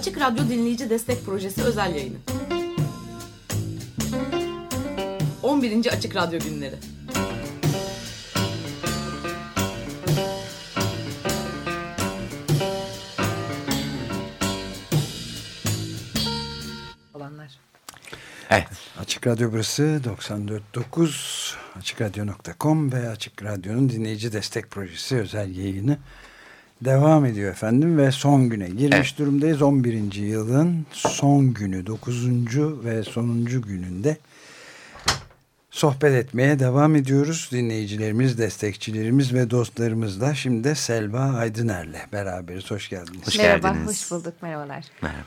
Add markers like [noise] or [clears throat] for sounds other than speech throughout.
Açık Radyo Dinleyici Destek Projesi özel yayını. 11. Açık Radyo Günleri. olanlar. Evet. Açık Radyo burası 94.9 AçıkRadyo.com ve Açık Radyo'nun dinleyici destek projesi özel yayını devam ediyor efendim ve son güne girmiş Evet. durumdayız. 11. yılın son günü 9. ve sonuncu gününde sohbet etmeye devam ediyoruz. Dinleyicilerimiz, destekçilerimiz ve dostlarımızla şimdi de Selva Aydıner'le beraberiz. Hoş geldiniz. Hoş Merhaba, geldiniz. hoş bulduk. Merhabalar. Merhaba.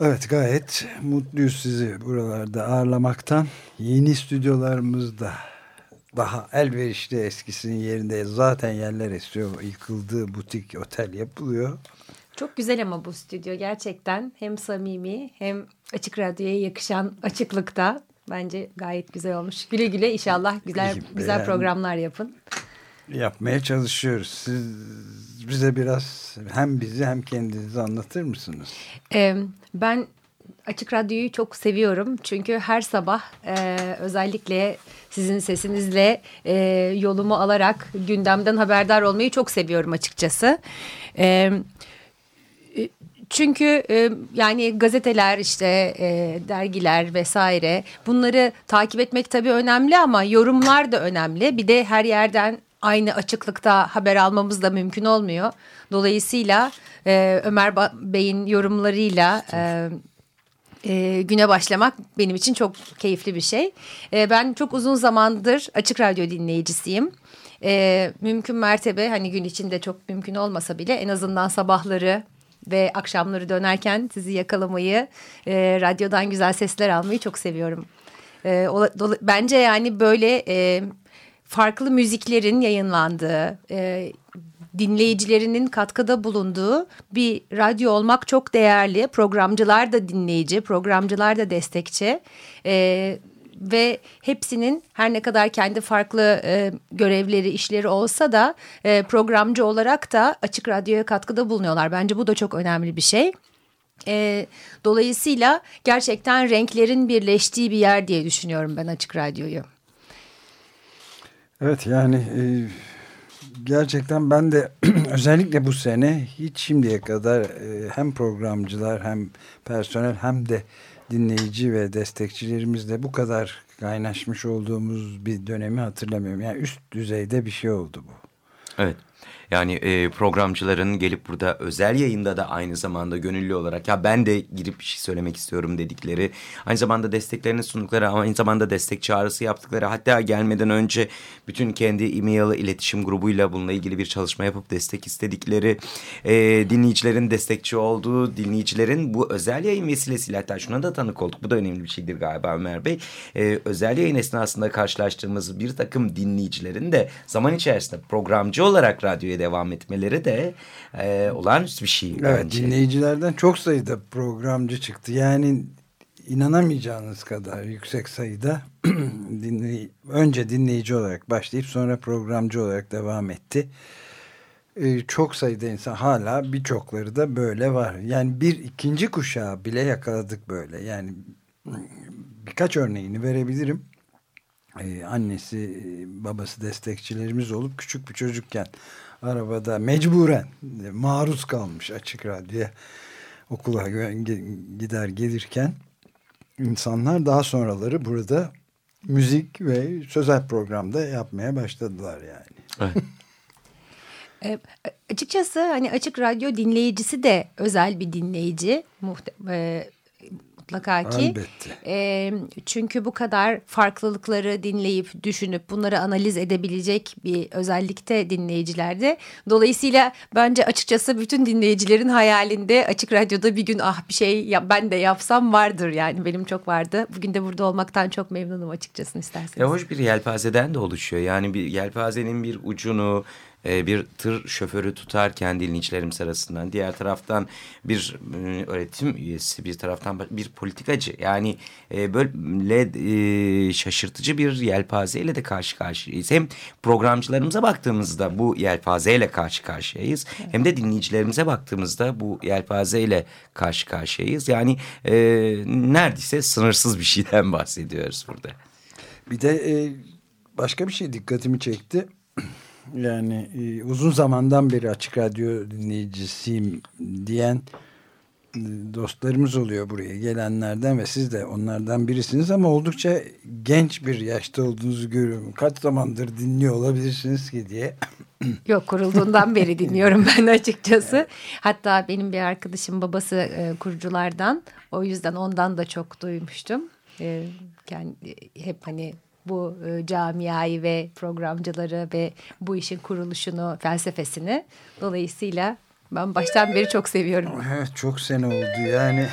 Evet gayet mutluyuz sizi buralarda ağırlamaktan. Yeni stüdyolarımızda daha elverişli eskisinin yerinde zaten yerler esiyor. Yıkıldı butik otel yapılıyor. Çok güzel ama bu stüdyo gerçekten hem samimi hem açık radyoya yakışan açıklıkta. Bence gayet güzel olmuş. Güle güle inşallah güzel İyi, güzel programlar yapın. Yapmaya çalışıyoruz. Siz bize biraz hem bizi hem kendinizi anlatır mısınız? Ee, ben Açık Radyo'yu çok seviyorum. Çünkü her sabah e, özellikle sizin sesinizle e, yolumu alarak gündemden haberdar olmayı çok seviyorum açıkçası. E, e, çünkü e, yani gazeteler işte e, dergiler vesaire bunları takip etmek tabii önemli ama yorumlar da önemli. Bir de her yerden aynı açıklıkta haber almamız da mümkün olmuyor. Dolayısıyla e, Ömer Bey'in yorumlarıyla e, e, güne başlamak benim için çok keyifli bir şey. E, ben çok uzun zamandır Açık Radyo dinleyicisiyim. E, mümkün mertebe hani gün içinde çok mümkün olmasa bile en azından sabahları ve akşamları dönerken sizi yakalamayı, e, radyodan güzel sesler almayı çok seviyorum. E, ola- dola- bence yani böyle e, farklı müziklerin yayınlandığı, e, dinleyicilerinin katkıda bulunduğu bir radyo olmak çok değerli. Programcılar da dinleyici, programcılar da destekçi. E, ve hepsinin her ne kadar kendi farklı e, görevleri, işleri olsa da e, programcı olarak da Açık Radyo'ya katkıda bulunuyorlar. Bence bu da çok önemli bir şey. E, dolayısıyla gerçekten renklerin birleştiği bir yer diye düşünüyorum ben Açık Radyo'yu. Evet yani e, gerçekten ben de [clears throat] özellikle bu sene hiç şimdiye kadar e, hem programcılar hem personel hem de dinleyici ve destekçilerimizle bu kadar kaynaşmış olduğumuz bir dönemi hatırlamıyorum. Yani üst düzeyde bir şey oldu bu. Evet. Yani e, programcıların gelip burada özel yayında da aynı zamanda gönüllü olarak ya ben de girip bir şey söylemek istiyorum dedikleri. Aynı zamanda desteklerini sundukları ama aynı zamanda destek çağrısı yaptıkları. Hatta gelmeden önce bütün kendi e-mail iletişim grubuyla bununla ilgili bir çalışma yapıp destek istedikleri. E, dinleyicilerin destekçi olduğu dinleyicilerin bu özel yayın vesilesiyle hatta şuna da tanık olduk. Bu da önemli bir şeydir galiba Ömer Bey. E, özel yayın esnasında karşılaştığımız bir takım dinleyicilerin de zaman içerisinde programcı olarak radyoya devam etmeleri de e, olağanüstü bir şey. Evet bence. dinleyicilerden çok sayıda programcı çıktı. Yani inanamayacağınız kadar yüksek sayıda [clears throat] dinley önce dinleyici olarak başlayıp sonra programcı olarak devam etti. Ee, çok sayıda insan hala birçokları da böyle var. Yani bir ikinci kuşağı bile yakaladık böyle. Yani birkaç örneğini verebilirim. Ee, annesi babası destekçilerimiz olup küçük bir çocukken arabada mecburen e, maruz kalmış açık radyoya okula gider gelirken insanlar daha sonraları burada müzik ve sözel programda yapmaya başladılar yani. Evet. [laughs] E, açıkçası hani açık radyo dinleyicisi de özel bir dinleyici muhte- e, mutlaka ki. Elbette. E, çünkü bu kadar farklılıkları dinleyip düşünüp bunları analiz edebilecek bir özellikte dinleyicilerde. Dolayısıyla bence açıkçası bütün dinleyicilerin hayalinde açık radyoda bir gün ah bir şey ya, ben de yapsam vardır yani benim çok vardı. Bugün de burada olmaktan çok memnunum açıkçası isterseniz. Ya hoş bir yelpazeden de oluşuyor. Yani bir yelpazenin bir ucunu e, bir tır şoförü tutarken dinleyicilerimiz arasından diğer taraftan bir e, öğretim üyesi bir taraftan bir politikacı yani e, böyle e, şaşırtıcı bir yelpazeyle de karşı karşıyayız. Hem programcılarımıza baktığımızda bu yelpazeyle karşı karşıyayız hem de dinleyicilerimize baktığımızda bu yelpazeyle karşı karşıyayız. Yani e, neredeyse sınırsız bir şeyden bahsediyoruz burada. Bir de e, başka bir şey dikkatimi çekti. Yani e, uzun zamandan beri açık radyo dinleyicisiyim diyen e, dostlarımız oluyor buraya gelenlerden ve siz de onlardan birisiniz ama oldukça genç bir yaşta olduğunuzu görüyorum. Kaç zamandır dinliyor olabilirsiniz ki diye. [coughs] Yok kurulduğundan beri dinliyorum ben açıkçası. Hatta benim bir arkadaşım babası e, kuruculardan. O yüzden ondan da çok duymuştum. E, yani hep hani bu e, camiayı ve programcıları ve bu işin kuruluşunu, felsefesini. Dolayısıyla ben baştan beri çok seviyorum. Evet çok sene oldu yani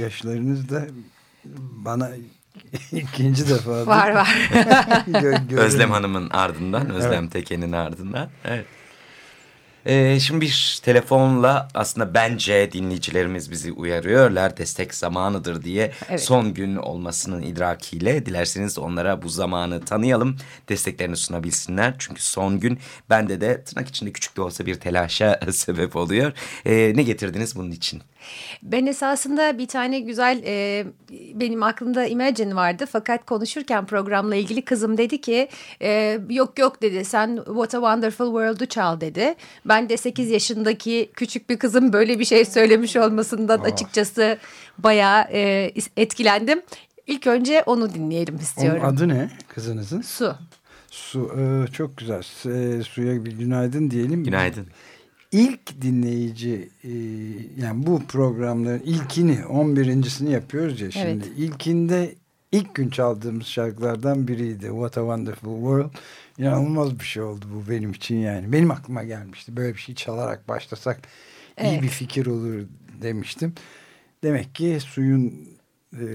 yaşlarınız da bana ikinci defa. Var var. [laughs] Özlem Hanım'ın ardından, Özlem evet. Teken'in ardından. Evet. Ee, şimdi bir telefonla aslında bence dinleyicilerimiz bizi uyarıyorlar. Destek zamanıdır diye evet. son gün olmasının idrakiyle dilerseniz onlara bu zamanı tanıyalım. Desteklerini sunabilsinler. Çünkü son gün bende de tırnak içinde küçük de olsa bir telaşa [laughs] sebep oluyor. Ee, ne getirdiniz bunun için? Ben esasında bir tane güzel e, benim aklımda Imagine vardı fakat konuşurken programla ilgili kızım dedi ki e, yok yok dedi sen What a Wonderful World'u çal dedi. Ben de 8 yaşındaki küçük bir kızım böyle bir şey söylemiş olmasından oh. açıkçası bayağı e, etkilendim. İlk önce onu dinleyelim istiyorum. Onun adı ne kızınızın? Su. Su e, çok güzel. E, suya bir günaydın diyelim. Günaydın ilk dinleyici e, yani bu programların ilkini 11.sini yapıyoruz ya şimdi. Evet. İlkinde ilk gün çaldığımız şarkılardan biriydi. What a Wonderful World. İnanılmaz bir şey oldu bu benim için yani. Benim aklıma gelmişti. Böyle bir şey çalarak başlasak evet. iyi bir fikir olur demiştim. Demek ki suyun e,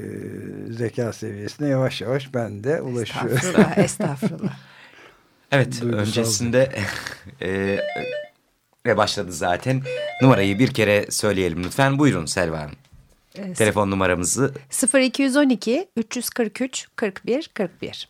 zeka seviyesine yavaş yavaş ben de ulaşıyorum. Estağfurullah, [laughs] estağfurullah. evet, Duygusal öncesinde [laughs] e, ve başladı zaten. Numarayı bir kere söyleyelim lütfen. Buyurun Selva Hanım. Evet. Telefon numaramızı 0212 343 41 41.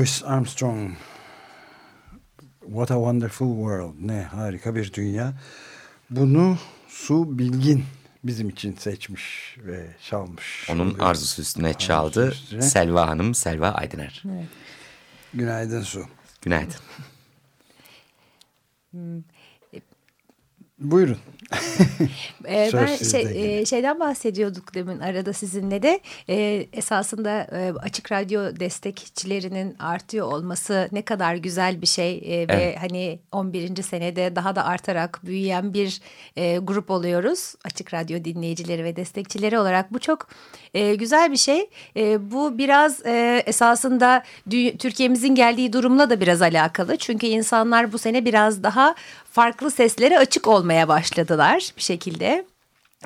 Louis Armstrong What a Wonderful World. Ne harika bir dünya. Bunu Su Bilgin bizim için seçmiş ve çalmış. Onun arzusu üstüne çaldı. üstüne. Selva Hanım, Selva Aydıner. Evet. Günaydın Su. Günaydın. Buyurun. Ee, Söz ben sizde şey, e, şeyden bahsediyorduk demin arada sizinle de. E, esasında e, açık radyo destekçilerinin artıyor olması ne kadar güzel bir şey. E, ve Evet. hani 11. senede daha da artarak büyüyen bir e, grup oluyoruz. Açık radyo dinleyicileri ve destekçileri olarak. Bu çok e, güzel bir şey. E, bu biraz e, esasında Türkiye'mizin geldiği durumla da biraz alakalı. Çünkü insanlar bu sene biraz daha farklı seslere açık olmaya başladılar bir şekilde.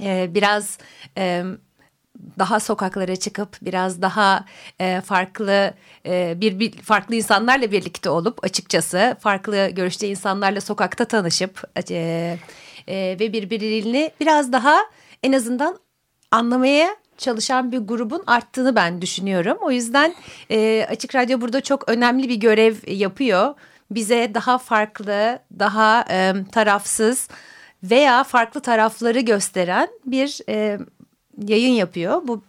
Ee, biraz e, daha sokaklara çıkıp biraz daha e, farklı e, bir, bir farklı insanlarla birlikte olup açıkçası farklı görüşte insanlarla sokakta tanışıp e, e, ve birbirini biraz daha en azından anlamaya çalışan bir grubun arttığını ben düşünüyorum. O yüzden e, Açık Radyo burada çok önemli bir görev yapıyor. Bize daha farklı, daha e, tarafsız veya farklı tarafları gösteren bir e, yayın yapıyor. Bu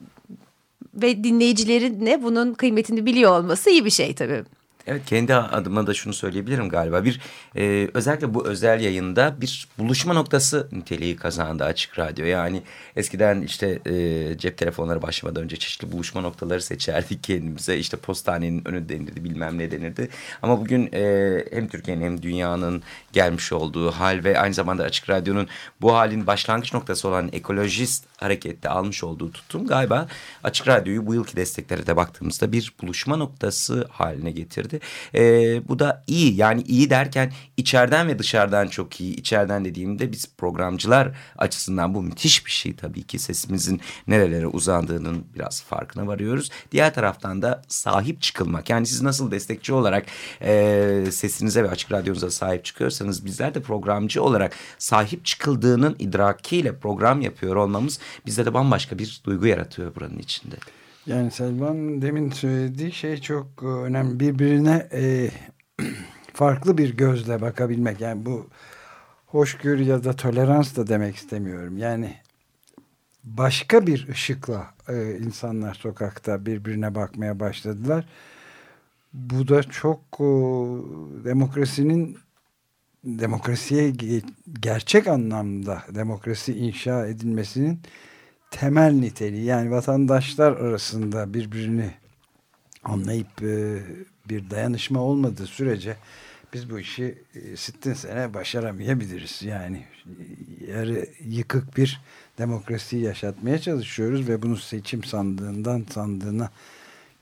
ve dinleyicilerin de bunun kıymetini biliyor olması iyi bir şey tabii. Evet kendi adıma da şunu söyleyebilirim galiba. Bir e, özellikle bu özel yayında bir buluşma noktası niteliği kazandı Açık Radyo. Yani eskiden işte e, cep telefonları başlamadan önce çeşitli buluşma noktaları seçerdik kendimize. İşte postanenin önü denirdi bilmem ne denirdi. Ama bugün e, hem Türkiye'nin hem dünyanın gelmiş olduğu hal ve aynı zamanda Açık Radyo'nun bu halin başlangıç noktası olan ekolojist harekette almış olduğu tutum galiba Açık Radyo'yu bu yılki desteklere de baktığımızda bir buluşma noktası haline getirdi. Ee, bu da iyi yani iyi derken içeriden ve dışarıdan çok iyi. İçeriden dediğimde biz programcılar açısından bu müthiş bir şey tabii ki sesimizin nerelere uzandığının biraz farkına varıyoruz. Diğer taraftan da sahip çıkılmak yani siz nasıl destekçi olarak e, sesinize ve açık radyonuza sahip çıkıyorsanız bizler de programcı olarak sahip çıkıldığının idrakiyle program yapıyor olmamız bizde de bambaşka bir duygu yaratıyor buranın içinde. Yani Selvan demin söylediği şey çok e, önemli. Birbirine e, [clears throat] farklı bir gözle bakabilmek. Yani bu hoşgörü ya da tolerans da demek istemiyorum. Yani başka bir ışıkla e, insanlar sokakta birbirine bakmaya başladılar. Bu da çok e, demokrasinin demokrasiye ge- gerçek anlamda demokrasi inşa edilmesinin temel niteliği yani vatandaşlar arasında birbirini anlayıp e, bir dayanışma olmadığı sürece biz bu işi e, sittin sene başaramayabiliriz. Yani e, yarı yıkık bir demokrasiyi yaşatmaya çalışıyoruz ve bunu seçim sandığından sandığına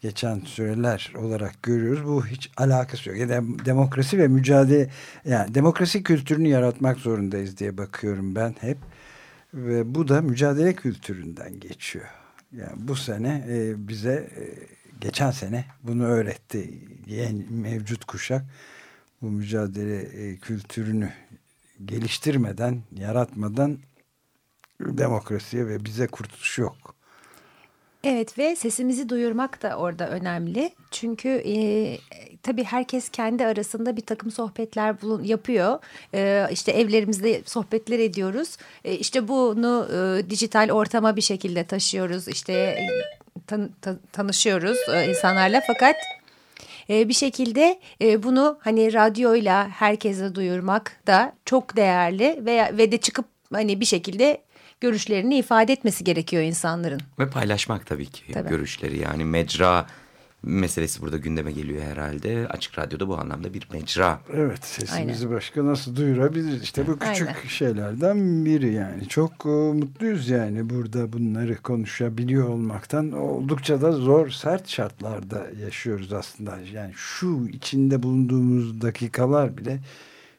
geçen süreler olarak görüyoruz. Bu hiç alakası yok. Yani demokrasi ve mücadele yani demokrasi kültürünü yaratmak zorundayız diye bakıyorum ben hep. Ve bu da mücadele kültüründen geçiyor. Yani bu sene e, bize e, geçen sene bunu öğretti. Yeni, mevcut kuşak bu mücadele e, kültürünü geliştirmeden, yaratmadan demokrasiye ve bize kurtuluş yok. Evet ve sesimizi duyurmak da orada önemli. Çünkü e, tabii herkes kendi arasında bir takım sohbetler bulun, yapıyor. E, işte evlerimizde sohbetler ediyoruz. E, işte bunu e, dijital ortama bir şekilde taşıyoruz. İşte tan- ta- tanışıyoruz e, insanlarla fakat... E, bir şekilde e, bunu hani radyoyla herkese duyurmak da çok değerli veya ve de çıkıp hani bir şekilde görüşlerini ifade etmesi gerekiyor insanların. Ve paylaşmak tabii ki Tabii. görüşleri yani mecra meselesi burada gündeme geliyor herhalde. Açık Radyo'da bu anlamda bir mecra. Evet sesimizi Aynen. başka nasıl duyurabiliriz? İşte bu küçük Aynen. şeylerden biri yani. Çok e, mutluyuz yani burada bunları konuşabiliyor olmaktan. Oldukça da zor, sert şartlarda yaşıyoruz aslında. Yani şu içinde bulunduğumuz dakikalar bile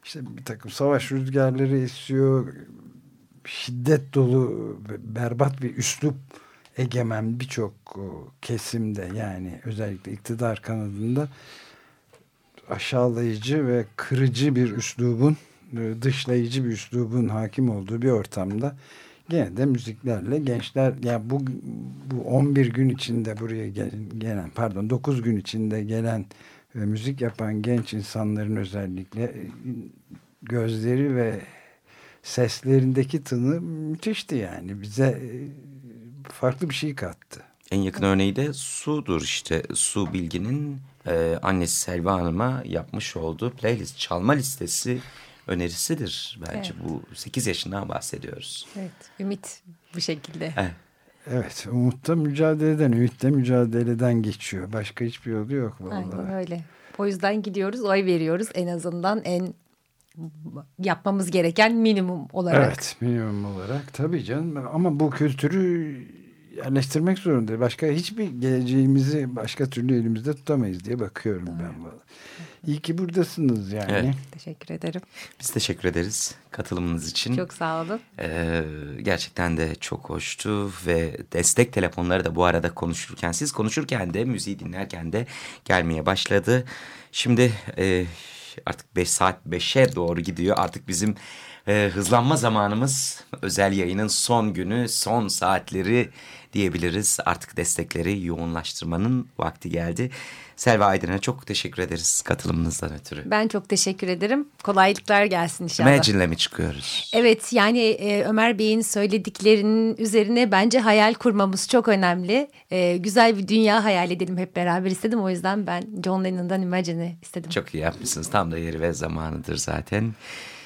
işte bir takım savaş rüzgarları esiyor. Şiddet dolu, berbat bir üslup egemen birçok e, kesimde yani özellikle iktidar kanadında aşağılayıcı ve kırıcı bir üslubun, e, dışlayıcı bir üslubun hakim olduğu bir ortamda gene de müziklerle gençler yani bu bu 11 gün içinde buraya gel- gelen pardon 9 gün içinde gelen ve müzik yapan genç insanların özellikle e, gözleri ve seslerindeki tını müthişti yani bize e, farklı bir şey kattı. En yakın örneği de Su'dur işte. Su Bilgin'in e, annesi Selva Hanım'a yapmış olduğu playlist, çalma listesi önerisidir. Bence Evet. bu 8 yaşından bahsediyoruz. Evet, ümit bu şekilde. Evet. Evet, umutta mücadeleden, ümitte mücadeleden geçiyor. Başka hiçbir yolu yok vallahi. Aynen öyle. O yüzden gidiyoruz, oy veriyoruz en azından en yapmamız gereken minimum olarak. Evet, minimum olarak tabii canım. Ama bu kültürü yerleştirmek zorunda. Başka hiçbir geleceğimizi başka türlü elimizde tutamayız diye bakıyorum ben. vallahi. İyi ki buradasınız yani. Evet. Teşekkür ederim. Biz teşekkür ederiz katılımınız için. Çok sağ olun. Ee, gerçekten de çok hoştu ve destek telefonları da bu arada konuşurken siz konuşurken de müziği dinlerken de gelmeye başladı. Şimdi e, artık 5 saat 5'e doğru gidiyor. Artık bizim e, hızlanma zamanımız özel yayının son günü son saatleri diyebiliriz. Artık destekleri yoğunlaştırmanın vakti geldi. Selva Aydın'a çok teşekkür ederiz katılımınızdan ötürü. Ben çok teşekkür ederim. Kolaylıklar gelsin inşallah. Imagine'le mi çıkıyoruz? Evet yani e, Ömer Bey'in söylediklerinin üzerine bence hayal kurmamız çok önemli. E, güzel bir dünya hayal edelim hep beraber istedim. O yüzden ben John Lennon'dan Imagine'i istedim. Çok iyi yapmışsınız. Tam da yeri ve zamanıdır zaten.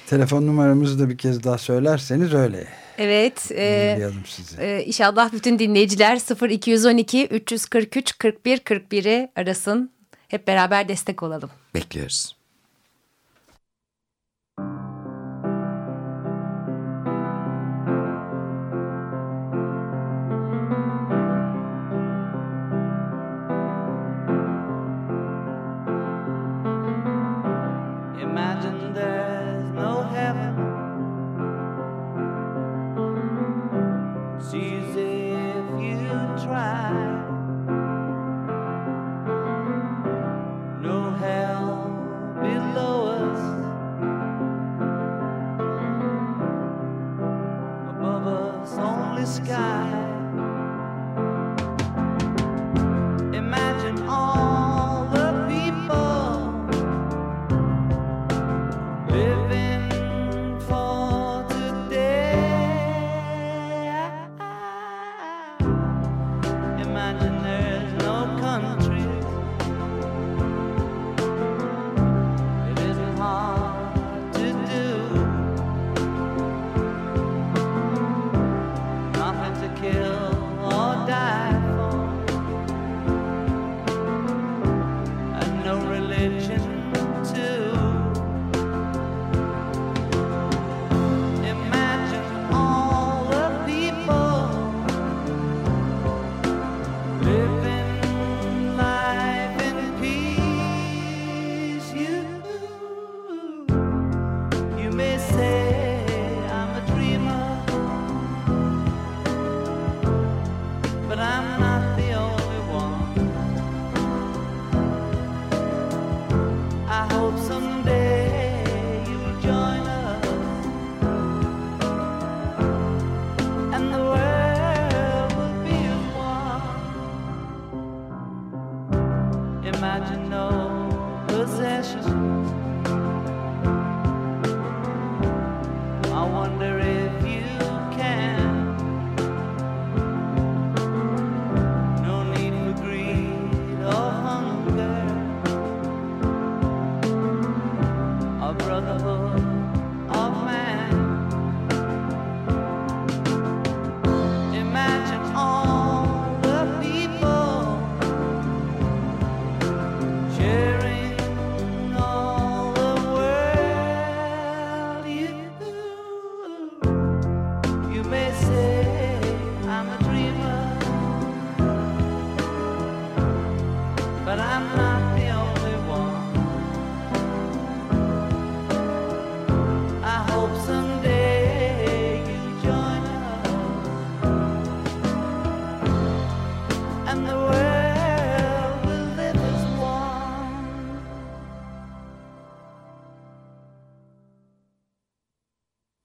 Telefon numaramızı da bir kez daha söylerseniz öyle. Evet. E, sizi. e, inşallah bütün dinleyiciler 0212 343 41 41'i arasın. Hep beraber destek olalım. Bekliyoruz. You try.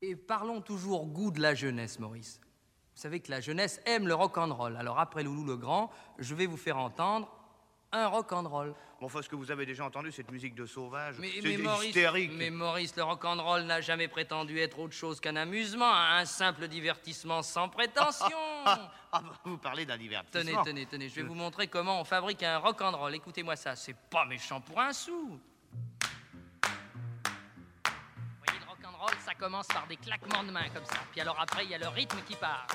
Et parlons toujours goût de la jeunesse, Maurice. Vous savez que la jeunesse aime le rock and roll. Alors après Loulou le Grand, je vais vous faire entendre un rock'n'roll. Bon, enfin, que vous avez déjà entendu cette musique de sauvage Mais, C'est mais Maurice, hystérique. mais Maurice, le rock'n'roll n'a jamais prétendu être autre chose qu'un amusement, un simple divertissement sans prétention. [laughs] Ah, ah, bah, vous parlez d'un Tenez, divertissement. tenez, tenez, je vais vous montrer comment on fabrique un rock'n'roll. Écoutez-moi ça, c'est pas méchant pour un sou. Ça commence par des claquements de mains comme ça. Puis alors après, il y a le rythme qui part.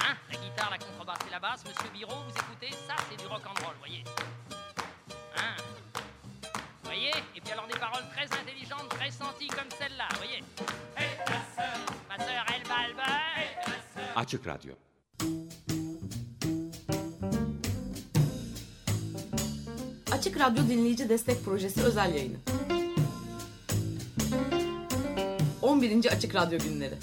Hein La guitare, la contrebasse et la basse. Monsieur Biro, vous écoutez Ça, c'est du rock'n'roll, voyez. Hein Vous voyez Et puis alors des paroles très intelligentes, très senties comme celle-là, voyez. Hey, ma sœur Ma sœur, elle bat le beurre. Açık Radyo Açık Radyo Dinleyici Destek Projesi özel yayını. 11. Açık Radyo Günleri.